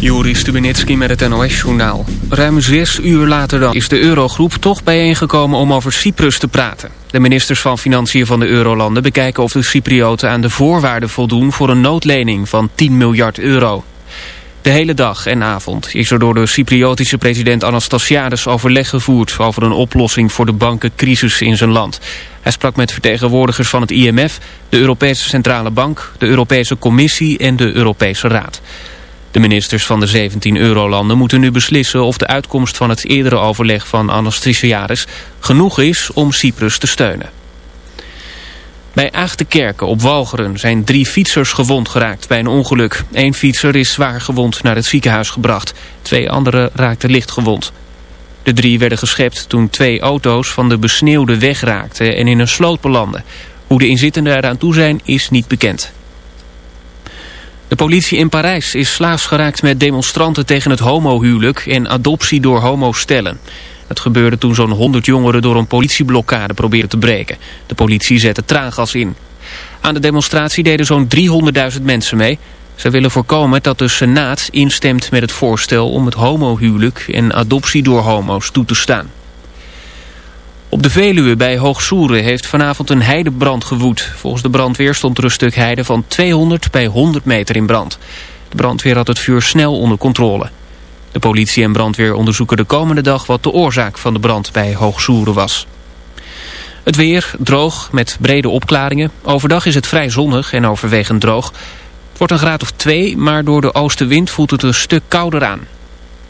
Juri Stubenitski met het NOS-journaal. Ruim zes uur later dan is de Eurogroep toch bijeengekomen om over Cyprus te praten. De ministers van Financiën van de Eurolanden bekijken of de Cyprioten aan de voorwaarden voldoen voor een noodlening van 10 miljard euro. De hele dag en avond is er door de Cypriotische president Anastasiades overleg gevoerd over een oplossing voor de bankencrisis in zijn land. Hij sprak met vertegenwoordigers van het IMF, de Europese Centrale Bank, de Europese Commissie en de Europese Raad. De ministers van de 17 eurolanden moeten nu beslissen of de uitkomst van het eerdere overleg van Anastasiades genoeg is om Cyprus te steunen. Bij Aagtekerken op Walcheren zijn drie fietsers gewond geraakt bij een ongeluk. Eén fietser is zwaar gewond naar het ziekenhuis gebracht. Twee anderen raakten licht gewond. De drie werden geschept toen twee auto's van de besneeuwde weg raakten en in een sloot belanden. Hoe de inzittenden eraan toe zijn is niet bekend. De politie in Parijs is slaafs geraakt met demonstranten tegen het homohuwelijk en adoptie door homostellen. Het gebeurde toen zo'n 100 jongeren door een politieblokkade probeerden te breken. De politie zette traangas in. Aan de demonstratie deden zo'n 300.000 mensen mee. Ze willen voorkomen dat de Senaat instemt met het voorstel om het homohuwelijk en adoptie door homo's toe te staan. Op de Veluwe bij Hoogsoeren heeft vanavond een heidebrand gewoed. Volgens de brandweer stond er een stuk heide van 200 bij 100 meter in brand. De brandweer had het vuur snel onder controle. De politie en brandweer onderzoeken de komende dag wat de oorzaak van de brand bij Hoogsoeren was. Het weer droog met brede opklaringen. Overdag is het vrij zonnig en overwegend droog. Het wordt een graad of 2, maar door de oostenwind voelt het een stuk kouder aan.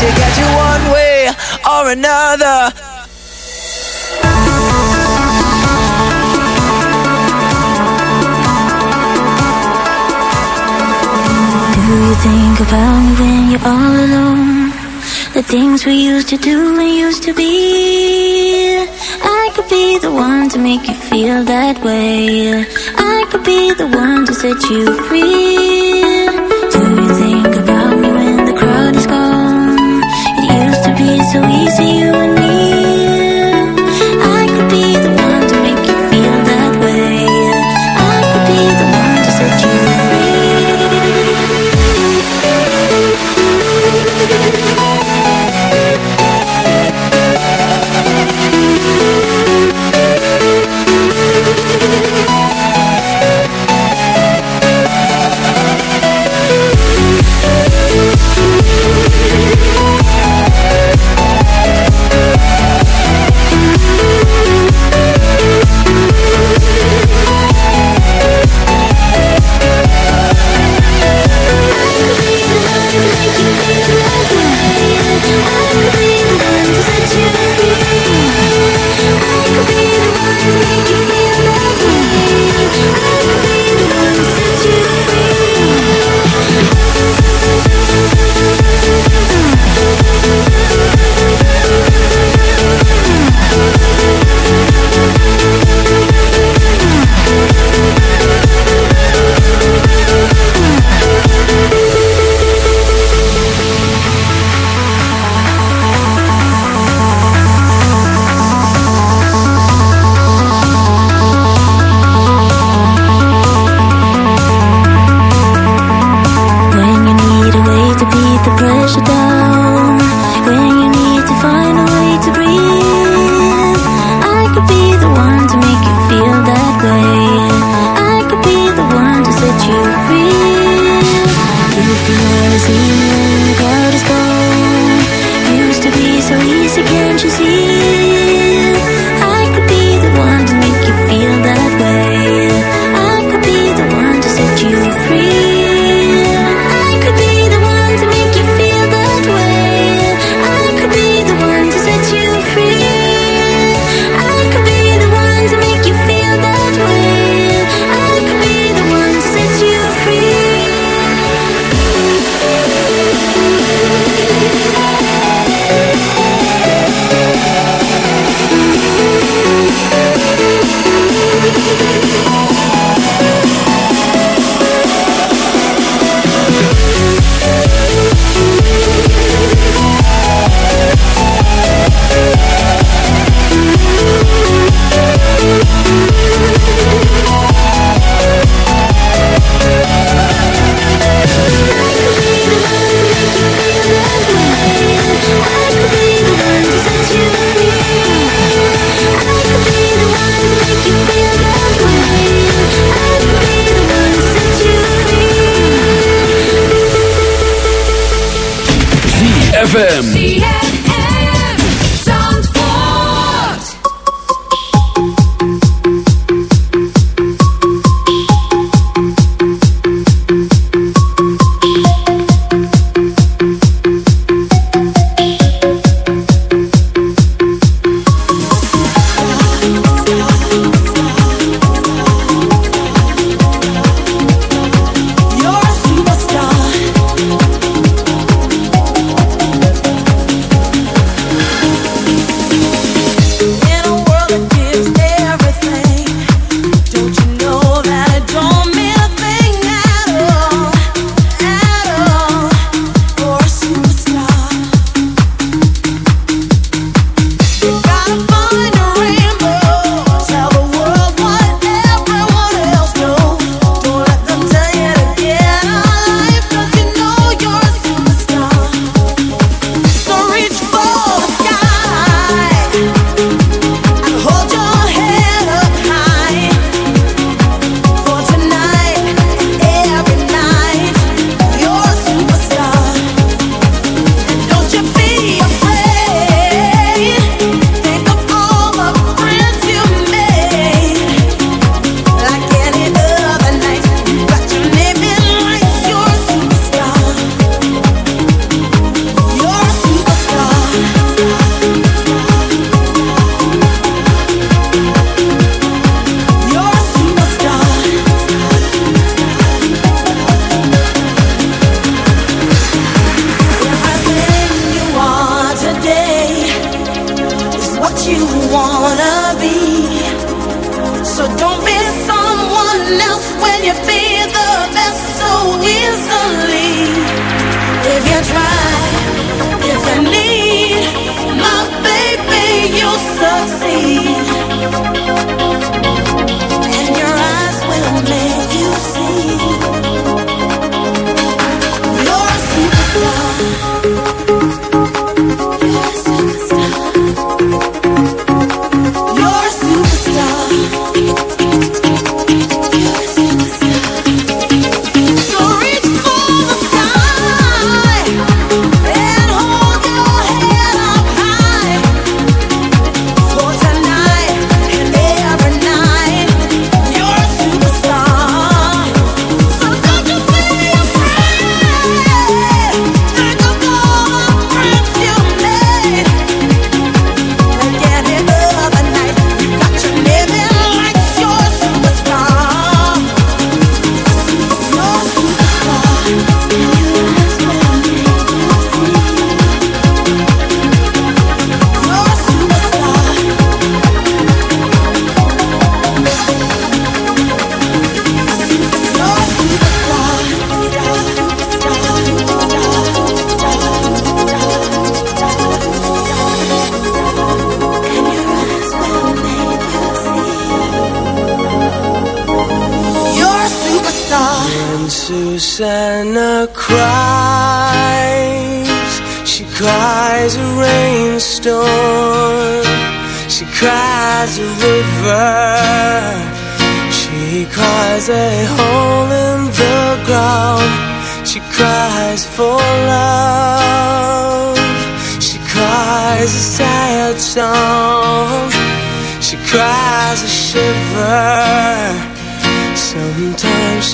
to get you one way or another. Do you think about me when you're all alone? The things we used to do and used to be. I could be the one to make you feel that way. I could be the one to set you free. It's so easy, you and me.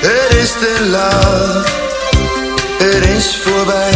het is te laat, het is voorbij.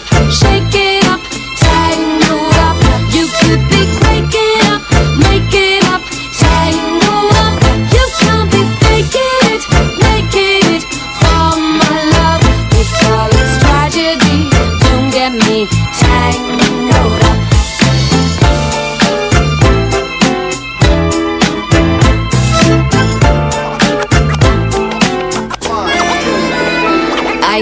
shaking up,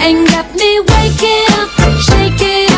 and get me waking up, shaking. up,